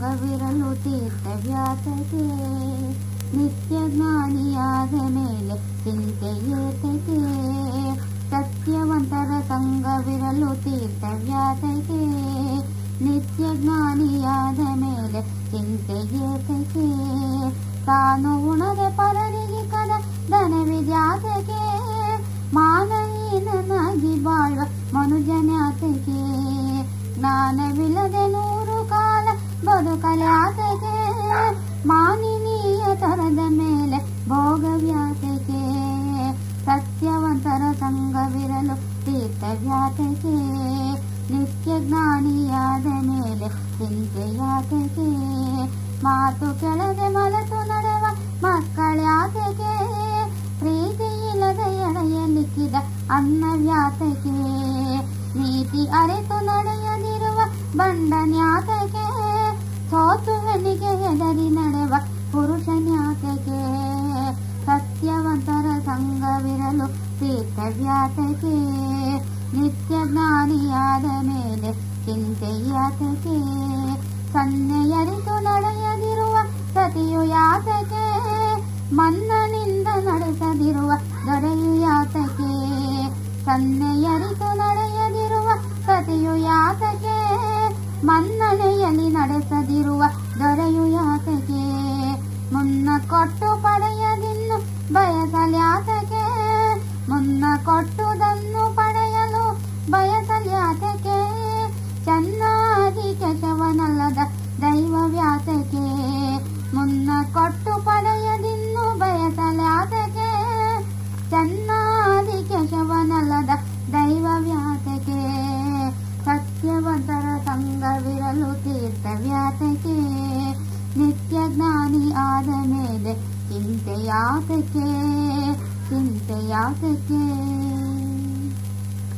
ಸಂಗವಿರಲು ತೀರ್ಥವ್ಯಾತಕ್ಕೆ ನಿತ್ಯ ಜ್ಞಾನಿಯಾದ ಮೇಲೆ ಚಿಂತೆ ಸತ್ಯವಂತರ ಸಂಗವಿರಲು ತೀರ್ಥವ್ಯಾತಕ್ಕೆ ನಿತ್ಯ ಜ್ಞಾನಿಯಾದ ಮೇಲೆ ಚಿಂತೆ ತಾನು ಉಣದೆ ಪರರಿಗೆ ಕದ ಧನವಿದ್ಯಾತಕೆ, ಮಾನಹೀನನಾಗಿ ಬಾಳುವ ಮನುಜನ್ಯಾತಕ್ಕೆ ಜ್ಞಾನವಿಲ್ಲದೆ ನೂರು ಕಾಲ ಬದುಕಲಾತಕ್ಕೆ ಮಾನಿನೀಯ ತರದ ಮೇಲೆ ಭೋಗವ್ಯಾತಕ್ಕೆ ಸತ್ಯವಂತರ ಸಂಘವಿರಲು ತೀರ್ಥವ್ಯಾತಕ್ಕೆ ನಿತ್ಯ ಜ್ಞಾನಿಯಾದ ಮೇಲೆ ಚಿಂತೆಯಾತಕ್ಕೆ ಮಾತು ಕೆಳಗೆ ಮಲತು ನಡೆವ ಮಕ್ಕಳ್ಯಾತಕ್ಕೆ ಪ್ರೀತಿ ಇಲ್ಲದ ಎಡೆಯಲಿಕ್ಕಿದ ಅನ್ನವ್ಯಾತಕ್ಕೆ ನೀತಿ ಅರಿತು ನಡೆಯದಿರುವ ಬಂಡನ್ಯಾತಕ್ಕೆ ಸೋತುವನಿಗೆ ಹೆದರಿ ನಡೆವ ಪುರುಷನ್ಯಾತಕ್ಕೆ ಸತ್ಯವಂತರ ಸಂಘವಿರಲು ತೀರ್ಥವ್ಯಾತಕೆ ನಿತ್ಯ ಜ್ಞಾನಿಯಾದ ಮೇಲೆ ಚಿಂತೆಯಾತಕೆ ಸನ್ನೆಯರಿತು ನಡೆಯದಿರುವ ಸತಿಯು ಯಾತಕೆ ಮನ್ನನಿಂದ ನಡೆಸದಿರುವ ದೊರೆಯು ಯಾತಕೆ ಸನ್ನೆಯರಿತು ನಡೆಯದಿರುವ ಸತಿಯು ಯಾತಕೆ ಮನ್ನಣೆಯಲ್ಲಿ ನಡೆಸದಿರುವ ದೊರೆಯು ಯಾತಕೆ ಮುನ್ನ ಕೊಟ್ಟು ಪಡೆಯದಿನ್ನು ಬಯಸಲ್ಯಾತಕೆ ಮುನ್ನ ಕೊಟ್ಟುದನ್ನು ಪಡೆಯಲು ಬಯಸಲ್ಯಾತಕೆ ಚೆನ್ನಾಗಿ ಕೆಶವನಲ್ಲದ ದೈವ ವ್ಯಾತಕೆ ಮುನ್ನ ಕೊಟ್ಟು ಜ್ಞಾನಿ ಆದ ಮೇಲೆ ಚಿಂತೆಯಾತಕ್ಕೆ ಚಿಂತೆಯಾತಕ್ಕೆ.